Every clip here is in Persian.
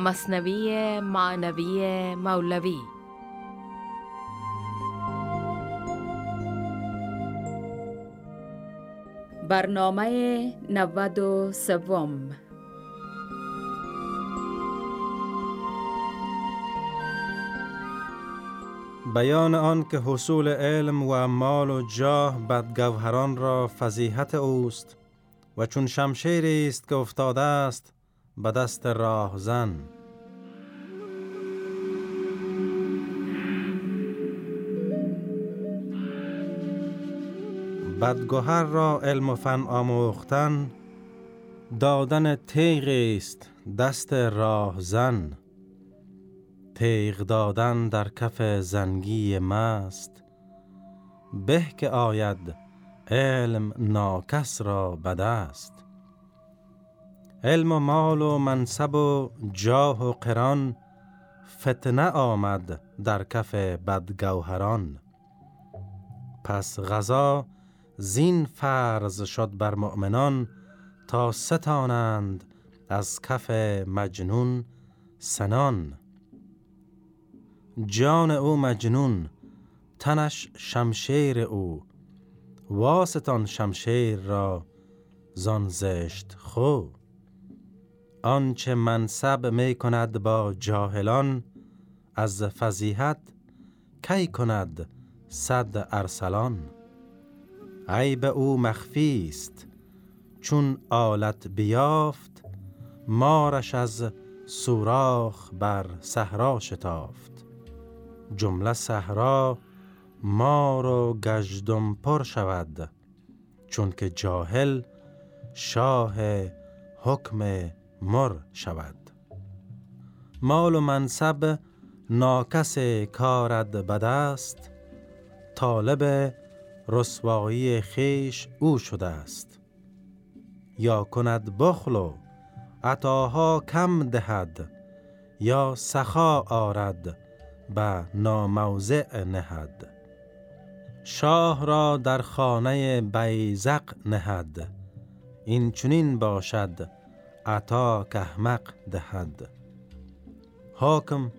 مصنوی معنوی مولوی. برنامه نود و سوم. بیان آن که حصول علم و مال و جاه بدگوهران را فضیحت اوست و چون شمشیری است که افتاده است به دست راهزن بدگوهر را علم و فن آموختن دادن تیغ است دست راهزن تیغ دادن در کف زنگی مست به که آید علم ناکس را بدست. علم و مال و منصب و جاه و قران فتنه آمد در کف بدگوهران. پس غذا زین فرض شد بر مؤمنان تا ستانند از کف مجنون سنان. جان او مجنون تنش شمشیر او. واسطان شمشیر را زان زشت خو. آنچه منصب می کند با جاهلان از فضیحت کی کند صد ارسلان؟ عیب او مخفی است چون آلت بیافت مارش از سوراخ بر صحرا شتافت. جمله صحرا مار و گژدم پر شود چون که جاهل شاه حکم مر شود. مال و منصب ناکس کارد بدست طالب رسوایی خیش او شده است. یا کند بخل و عطاها کم دهد یا سخا آرد به ناموضع نهد. شاه را در خانه بیزق نهد این چنین باشد عطا کهمق دهد. حاکم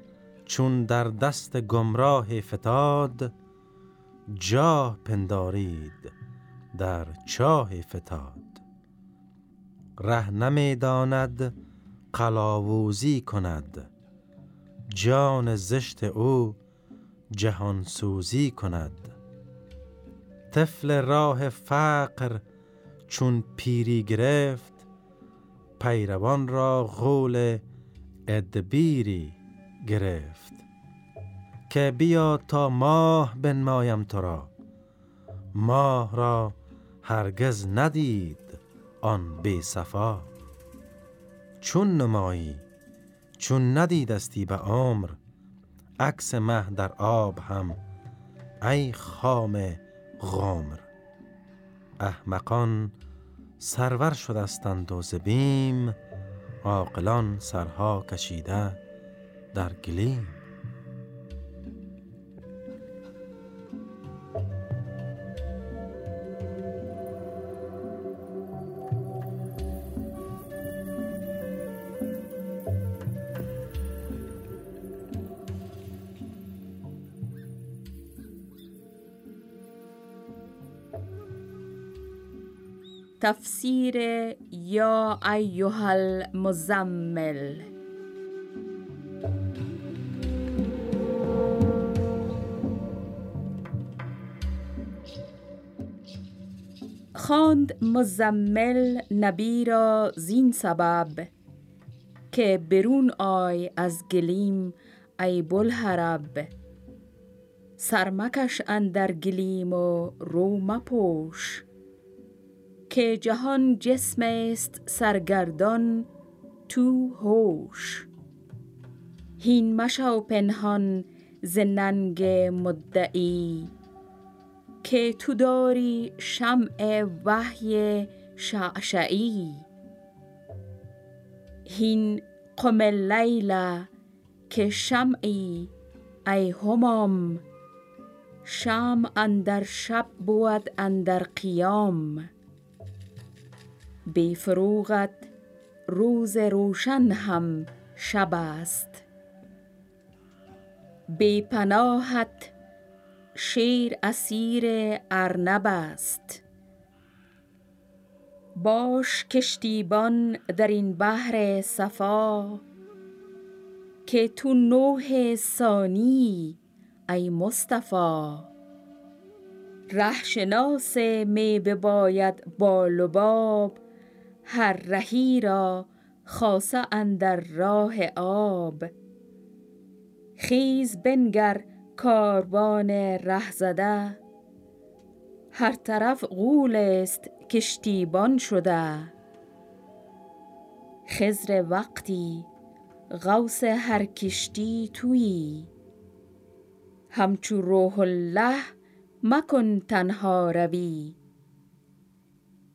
چون در دست گمراه فتاد جاه پندارید در چاه فتاد. ره نمی‌داند قلاووزی کند. جان زشت او جهان سوزی کند. طفل راه فقر چون پیری گرفت پیروان را غول ادبیری گرفت که بیا تا ماه بنمایم تو را. ماه را هرگز ندید آن بی صفا. چون نمایی چون ندیدستی به عمر عکس مه در آب هم ای خام غمر. احمقان سرور شدستند و زبیم عاقلان سرها کشیده در گلیم. تفسیر یا ایها المزمل. خواند مزمل نبی را زین سبب که برون آی از گلیم ای بلحرب سرمکش اندر گلیم و رو مپوش. که جهان جسم است سرگردان تو هوش. هین مشو پنهان ز ننگ مدعی که تو داری شمع وحی شعشعی. هین قم اللیل که شمعی ای همام شمع اندر شب بود اندر قیام. بی فروغت روز روشن هم شب است. بی پناهت شیر اسیر ارنب است. باش کشتیبان در این بحر صفا که تو نوح ثانی ای مصطفی. ره شناس می بباید با لباب هر رهی را خاصه اندر راه آب. خیز بنگر کاروان رهزده هر طرف غول است کشتیبان شده. خضر وقتی غوث هر کشتی تویی. همچو روح الله مکن تنها روی.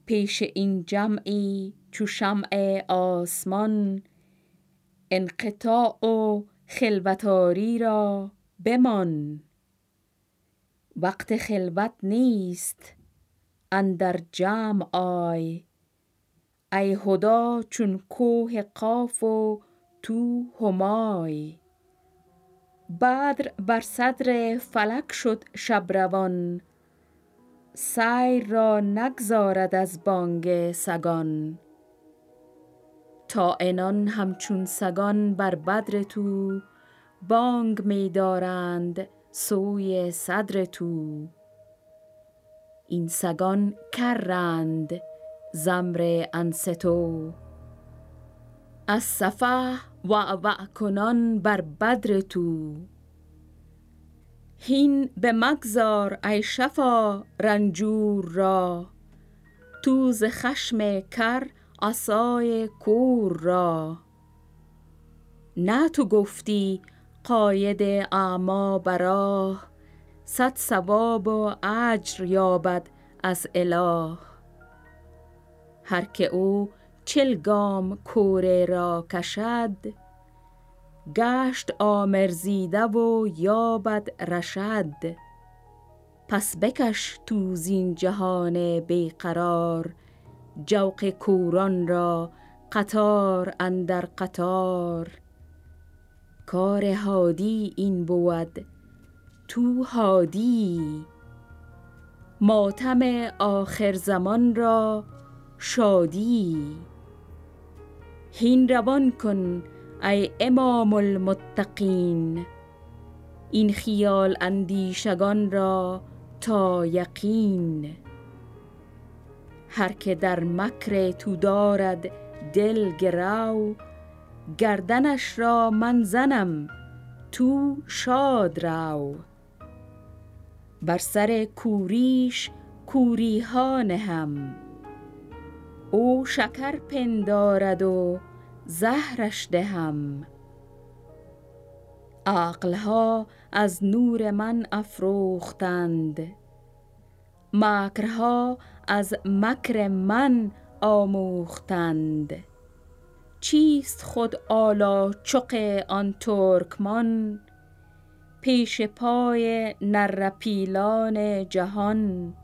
پیش این جمعی چو شمع آسمان انقطاع و خلوتاری را بمان. وقت خلوت نیست اندر جمع آی ای هدی چون کوه قاف و تو همای. بدر بر صدر فلک شد شب روان سیر را نگذارد از بانگ سگان. طاعنان همچون سگان بر بدر تو بانگ می دارند سوی صدر تو. این سگان کرند زمر انستو از صفح وعوع کنان بر بدر تو. هین به مگذار ای شفا رنجور را. تو ز خشم کر عصای کور را. نه تو گفتی قاید اعمی به راه صد ثواب و اجر یابد از اله. هر که او چل گام کوره را کشد گشت آمرزیده و یابد رشد. پس بکش تو زین جهان بی قرار جوق کوران را قطار اندر قطار. کار هادی این بود تو هادی. ماتم آخر زمان را شادی. هین روان کن ای امام المتقین این خیال اندیشگان را تا یقین هر که در مکر تو دارد دل گرو گردنش را من زنم تو شاد رو بر سر کوریش کوری نهم او شکر پندارد و زهرش دهم. عقلها از نور من افروختند. مکرها از مکر من آموختند. چیست خود آلا چق آن ترکمان؟ پیش پای نره پیلان جهان.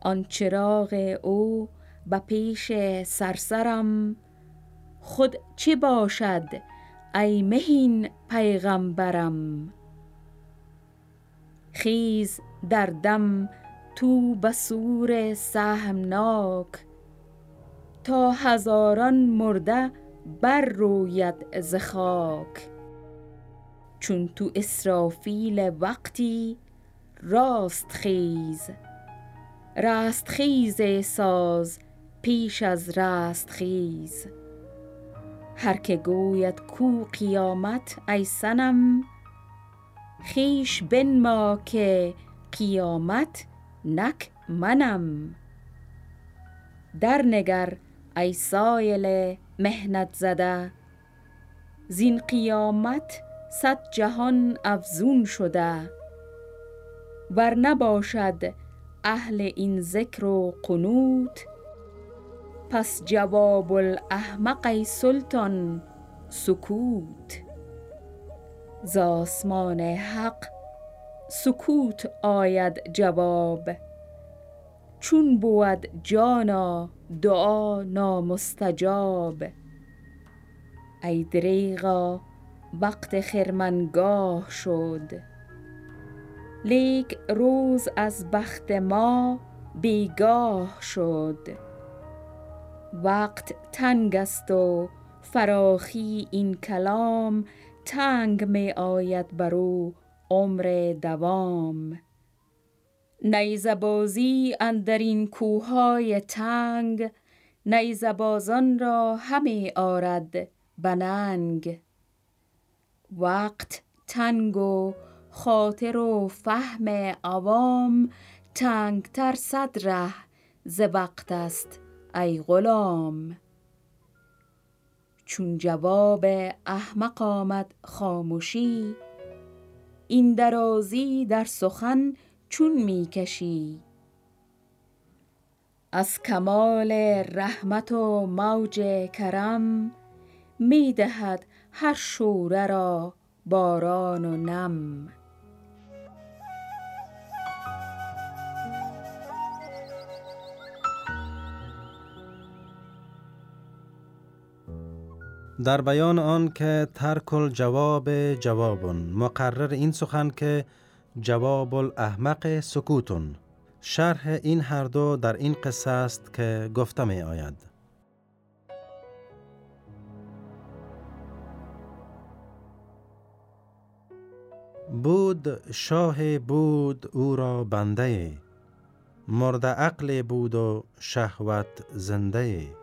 آن چراغ او به پیش صرصرم خود چه باشد ای مهین پیغامبرم خیز در دم تو به صور سهمناک تا هزاران مرده بر روید ز خاک. چون تو اسرافیل وقتی راست خیز رست خیز ساز پیش از رست خیز. هر که گوید کو قیامت ای صنم خویش بنما که قیامت نک منم. در نگر ای سایل محنت زده زین قیامت صد جهان افزون شده. ور نباشد اهل این ذکر و قنوت پس جواب الاحمق ای سلطان سکوت. ز آسمان حق سکوت آید جواب. چون بود جانا دعا نامستجاب. ای دریغا وقت خرمنگاه شد. لیک روز از بخت ما بیگاه شد. وقت تنگ است و فراخی این کلام تنگ می آید بر عمر دوام. نیزه بازی اندر این کوههای تنگ نیزه بازان را همی آرد بننگ. وقت تنگ و خاطر و فهم عوام تر صد ره ز وقت است ای غلام. چون جواب احمق آمد خاموشی این درازی در سخن چون می‌کشی. از کمال رحمت و موج کرم می‌دهد هر شوره را باران و نم. در بیان آن که ترک الجواب جوابون مقرر این سخن که جواب الاحمق سکوتون. شرح این هر دو در این قصه است که گفته می آید. بود شاه بود او را بنده مرد عقل بود و شهوت زنده.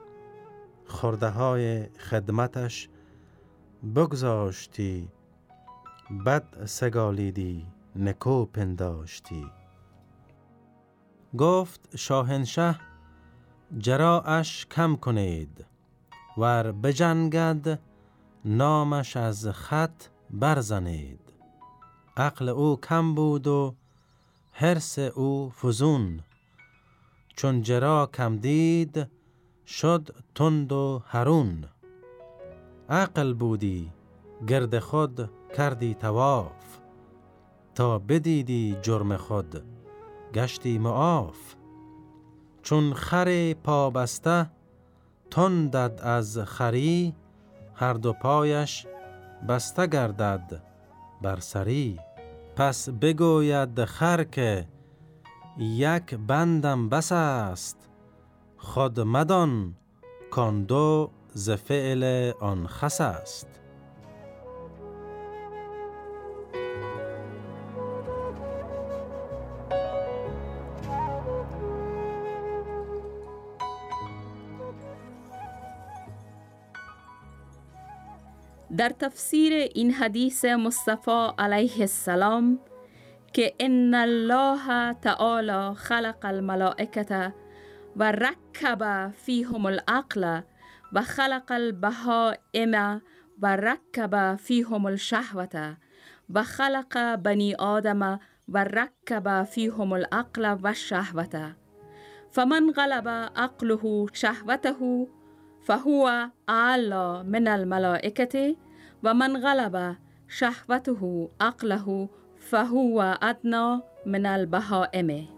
خورده های خدمتش بگذاشتی بد سگالیدی نکو پنداشتی. گفت شاهنشه جراعش کم کنید ور بجنگد نامش از خط برزنید. عقل او کم بود و حرس او فزون چون جرا کم دید شد تند و هرون عقل بودی گرد خود کردی تواف. تا بدیدی جرم خود گشتی معاف. چون خر پابسته تندد از خری هر دو پایش بسته گردد بر سری. پس بگوید خر که یک بندم بس است. خود مدان کاندو ز فعل آن خس است. در تفسیر این حدیث مصطفی علیه السلام که ان الله تعالی خلق الملائکه وركب فيهم العقل وخلق البهائم وركب فيهم الشهوة وخلق بني آدم وركب فيهم العقل والشهوة. فمن غلب عقله شهوته فهو أعلى من الملائكة ومن غلب شهوته عقله فهو أدنى من البهائم.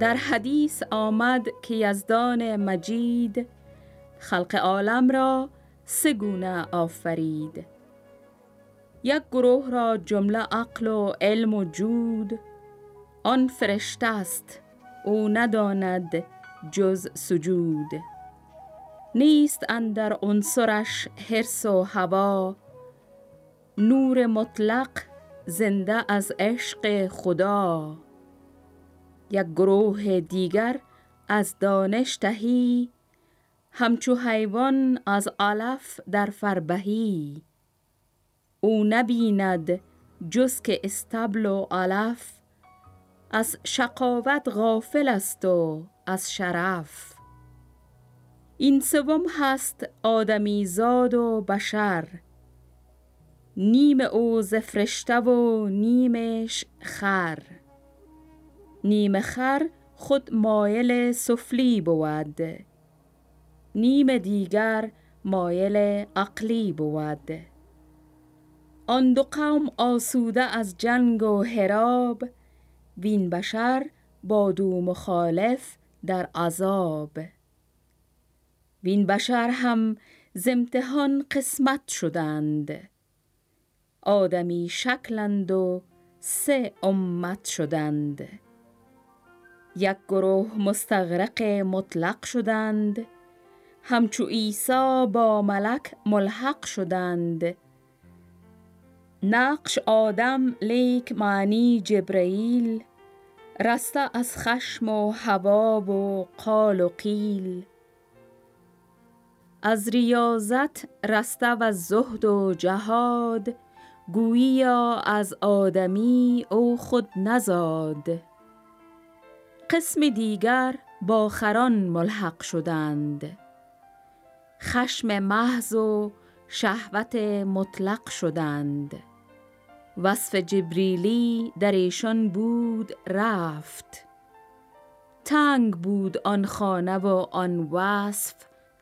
در حدیث آمد که یزدان مجید خلق عالم را سه گونه آفرید. یک گروه را جمله عقل و علم و جود. آن فرشته است او نداند جز سجود. نیست اندر عنصرش حرس و هوا. نور مطلق زنده از عشق خدا. یک گروه دیگر از دانش تهی همچو حیوان از علف در فربهی. او نبیند جز که استبل و علف از شقاوت غافل است و از شرف. این سوم هست آدمی زاد و بشر نیم او زفرشته و نیمش خر. نیم خر خود مایل سفلی بود. نیم دیگر مایل عقلی بود. آن دو قوم آسوده از جنگ و حراب وین بشر با دو مخالف در عذاب. وین بشر هم زمتحان قسمت شدند. آدمی شکلند و سه امت شدند. یک گروه مستغرق مطلق شدند. همچو عیسی با ملک ملحق شدند. نقش آدم لیک معنی جبرئیل رسته از خشم و هوا و قال و قیل. از ریاضت رسته و زهد و جهاد گوییا از آدمی او خود نزاد. قسم دیگر با خران ملحق شدند. خشم محض و شهوت مطلق شدند. وصف جبریلی در ایشان بود رفت. تنگ بود آن خانه و آن وصف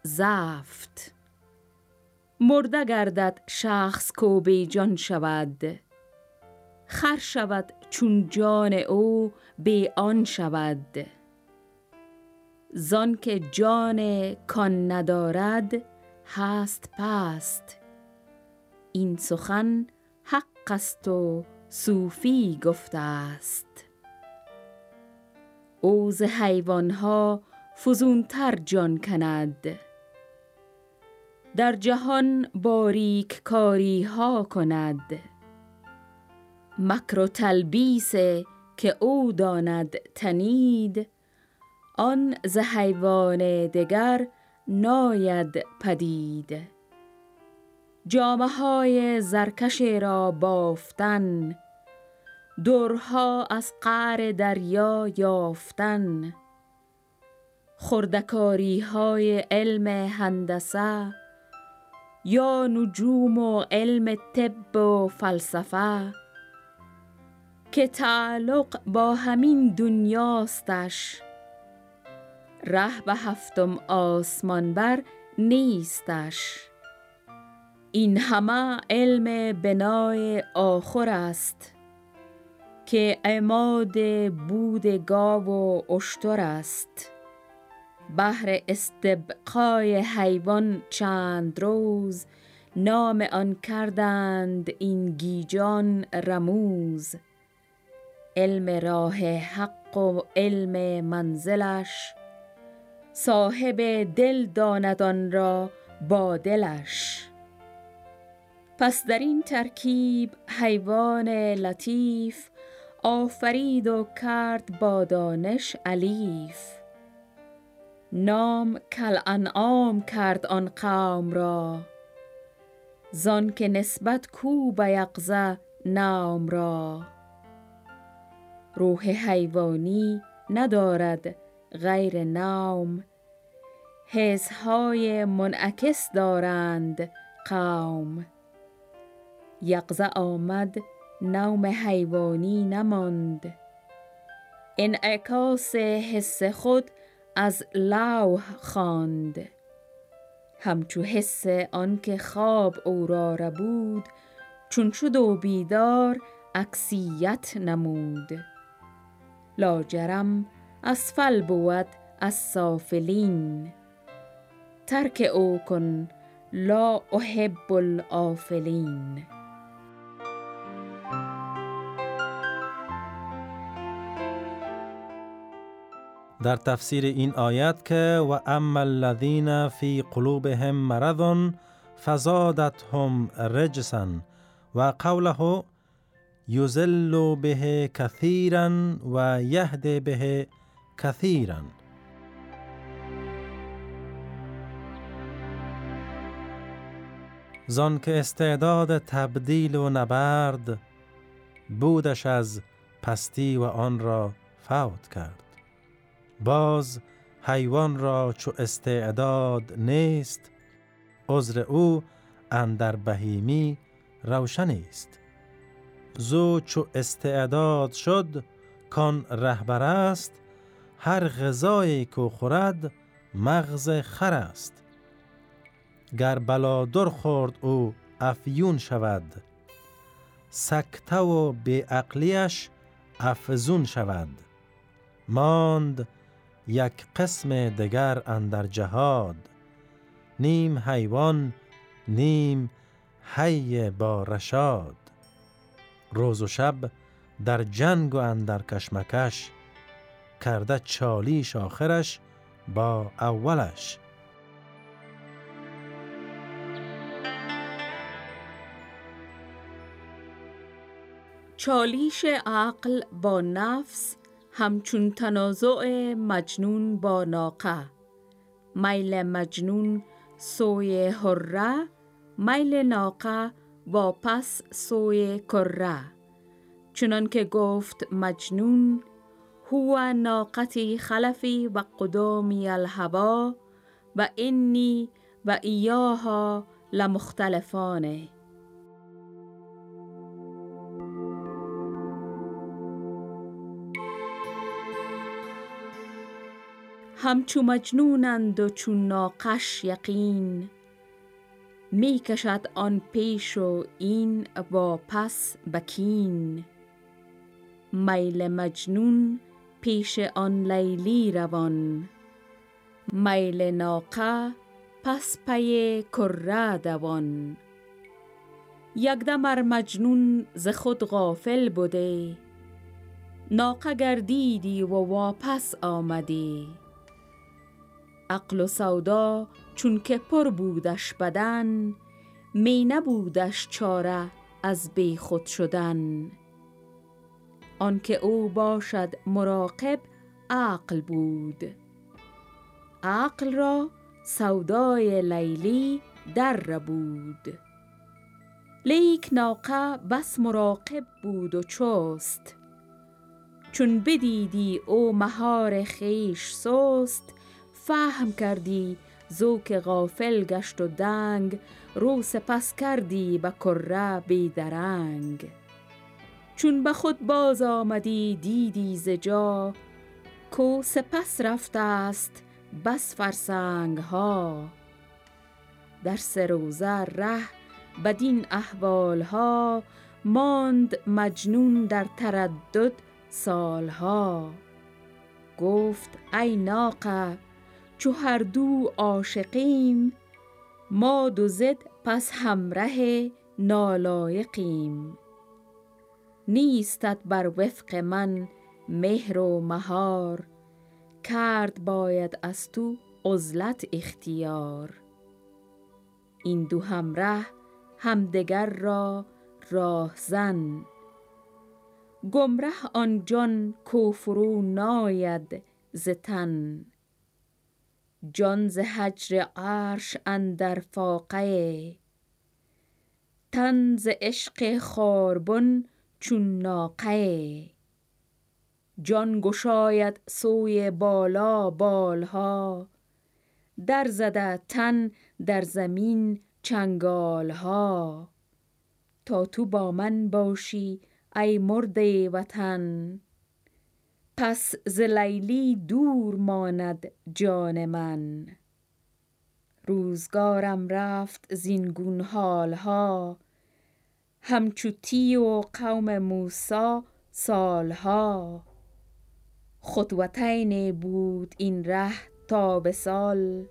زفت. مرده گردد شخص کو بی جان شود. خر شود چون جان او به آن شود. زان که جان کان ندارد هست پست. این سخن حق است و صوفی گفته است. او ز حیوانها فزونتر جان کند. در جهان باریک کاری ها کند. مکر و تلبیس که او داند تنید آن ز حیوان دگر ناید پدید. جامه های زرکش را بافتن درها از قعر دریا یافتن. خردکاری های علم هندسه یا نجوم و علم طب و فلسفه که تعلق با همین دنیاستش. ره به هفتم آسمان بر نیستش. این همه علم بنای آخر است که عماد بود گاو و اشتر است. بهر استبقای حیوان چند روز نام آن کردند این گیجان رموز. علم راه حق و علم منزلش صاحب دل داند را با دلش. پس در این ترکیب حیوان لطیف آفرید و کرد با دانش علیف نام کل انعام کرد آن قوم را زان که نسبت کو به یقظه نام را. روح حیوانی ندارد غیر نام. حسهای منعکس دارند قوم. یقظه آمد نوم حیوانی نماند. انعکاس حس خود از لوح خواند. همچو حس آنکه خواب او را ربود چون شد و بیدار عکسیت نمود. لاجرم اسفل بود از سافلین. ترک او کن لا احب الافلین در تفسیر این آیت که و اما الذین فی قلوبهم مرض فزادتهم رجسا و قوله یزل به کثیرا و یهد به کثیرا زان که استعداد تبدیل و نبرد بودش از پستی و آن را فوت کرد. باز حیوان را چو استعداد نیست عذر او اندر بهیمی روشن است. زو چو استعداد شد کان رهبر است هر غذایی که خورد مغز خر است. گر بلادر خورد او افیون شود سکته و عقلیش افزون شود. ماند یک قسم دگر اندر جهاد نیم حیوان نیم حی با رشاد. روز و شب در جنگ و اندر کشمکش کرده چالیش آخرش با اولش. چالیش عقل با نفس همچون تنازع مجنون با ناقه. میل مجنون سوی حره میل ناقه واپس سوی کره. چنان که گفت مجنون هو ناقتی خلفی و قدامی الهوا و انی و ایاها لمختلفانه. همچو مجنونند و چون ناقش یقین می کشد آن پیش و این پس بکین. میل مجنون پیش آن لیلی روان. میل ناقه پس پی کره دوان. یکدم ار مجنون ز خود غافل بوده. ناقه گردیدی و واپس آمدی. عقل و سودا چون که پر بودش بدن می نبودش چاره از بی خود شدن. آنکه او باشد مراقب عقل بود. عقل را سودای لیلی در بود. لیک ناقه بس مراقب بود و چست. چون بدیدی او مهار خیش سست فهم کردی زوک غافل گشت و دنگ رو سپس کردی به کره بیدرنگ چون به خود باز آمدی دیدی ز جا کو سپس رفته است بس فرسنگ ها. در سروزه ره بدین احوال ها ماند مجنون در تردد سالها گفت ای ناقه چو هر دو عاشقیم ما دو زد پس همره نالایقیم. نیستت بر وفق من مهر و مهار کرد باید از تو عزلت اختیار. این دو همره همدگر را راهزن گمره آن جان کو فرو ناید ز تن. جان ز هجر عرش اندر فاقه تن ز عشق خاربن چون ناقه. جان گشاید سوی بالا بالها در زده تن در زمین چنگالها. تا تو با من باشی ای مرده وطن. پس ز لیلی دور ماند جان من. روزگارم رفت زین حالها همچو تی و قوم موسی سالها. خطوتین بود این ره تا به سال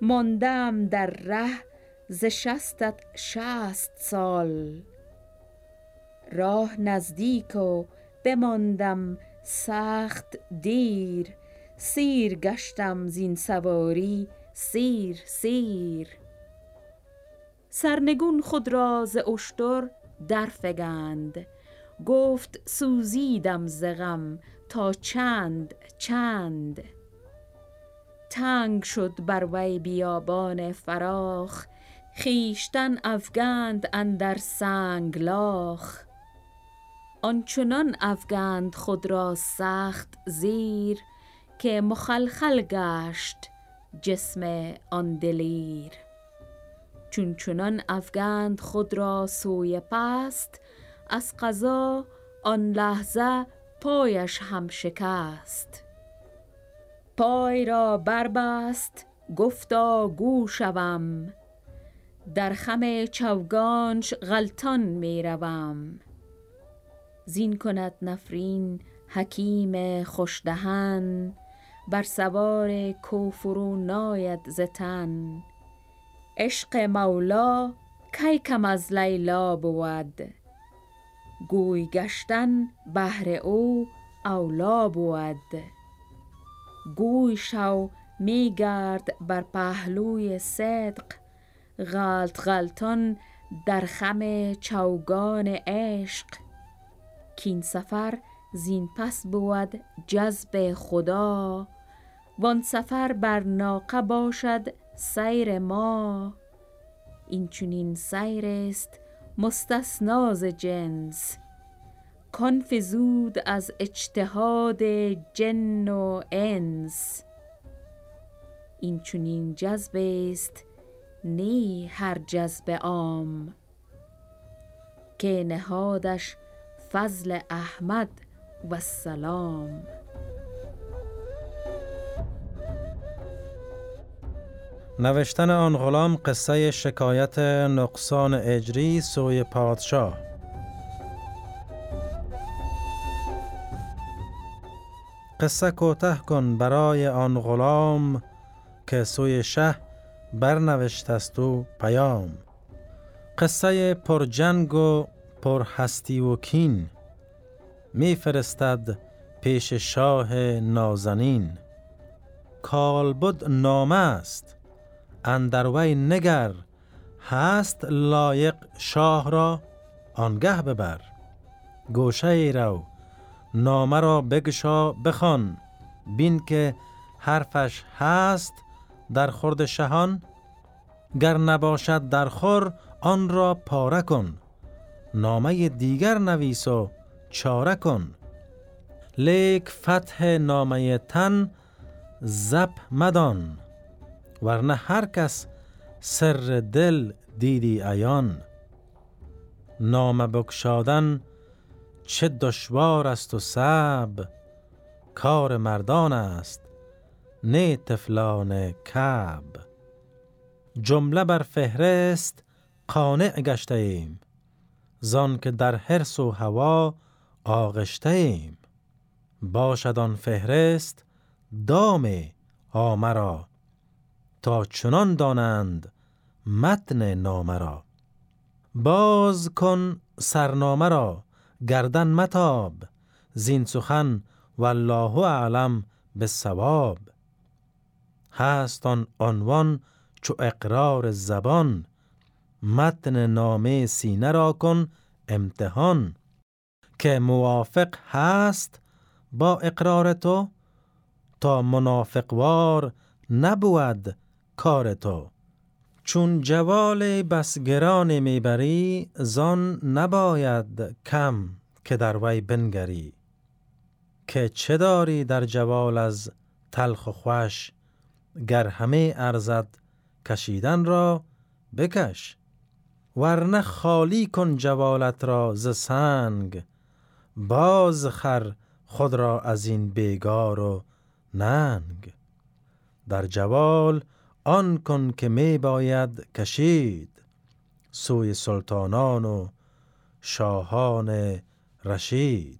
ماندم در ره ز شستت شست سال. راه نزدیک و بماندم سخت دیر سیر گشتم زین سواری سیر سیر. سرنگون خود را ز اشتر درفگند گفت سوزیدم ز غم تا چند چند. تنگ شد بر وی بیابان فراخ خیشتن افگند اندر سنگلاخ. آنچنان افگند خود را سخت زیر که مخلخل گشت جسم آن دلیر. چون چنان افگند خود را سوی پست از قضا آن لحظه پایش هم شکست. پای را بربست گفتا گو شوم. در خم چوگانش غلطان می روم. زین کند نفرین حکیم خوشدهن بر سوار کوفرو ناید زتن عشق مولا کی کم از لیلا بود. گوی گشتن بهر او اولا بود. گوی شو می گرد بر پهلوی صدق. غلط غلطان در خم چوگان عشق. کین سفر زین پس بود جذب خدا. وان سفر بر ناقه باشد سیر ما. این چنین سیر است مستثنا ز جنس. کان فزود از اجتهاد جن و انس. این چنین جذب است نی هر جذب عام. که نهادش فضل احمد و السلام. نوشتن آن غلام قصه شکایت نقصان اجری سوی پادشاه. قصه کوته کن برای آن غلام که سوی شه برنوشت است و پیام. قصه پر جنگ و پر هستی و کین میفرستد پیش شاه نازنین. کالبد نامه است اندروی نگر هست لایق شاه را آنگه ببر. گوشه ای رو نامه را بگشا بخوان بین که حرفش هست در خورد شهان. گر نباشد در خور آن را پاره کن. نامه دیگر نویس و چاره کن. لیک فتح نامه تن زب مدان. ورنه هر کس سر دل دیدی ایان نام بکشادن چه دشوار است و سب کار مردان است نه تفلان کب جمله بر فهرست قانع گشته ایم زان که در حرس و هوا آغشته ایم باشد آن فهرست دام آمرا تا چنان دانند متن نامه را باز کن سرنامه را گردن متاب زین سخن والله اعلم به ثواب هست آن عنوان چو اقرار زبان متن نامه سینه را کن امتحان. که موافق هست با اقرار تو تا منافقوار نبود کار تو. چون جوال بس گران می‌بری زان نباید کم که در وی بنگری. که چه داری در جوال از تلخ و خوش گر همه ارزد کشیدن را بکش. ورنه خالی کن جوالت را ز سنگ. باز خر خود را از این بیگار و ننگ. در جوال آن کن که می باید کشید. سوی سلطانان و شاهان رشید.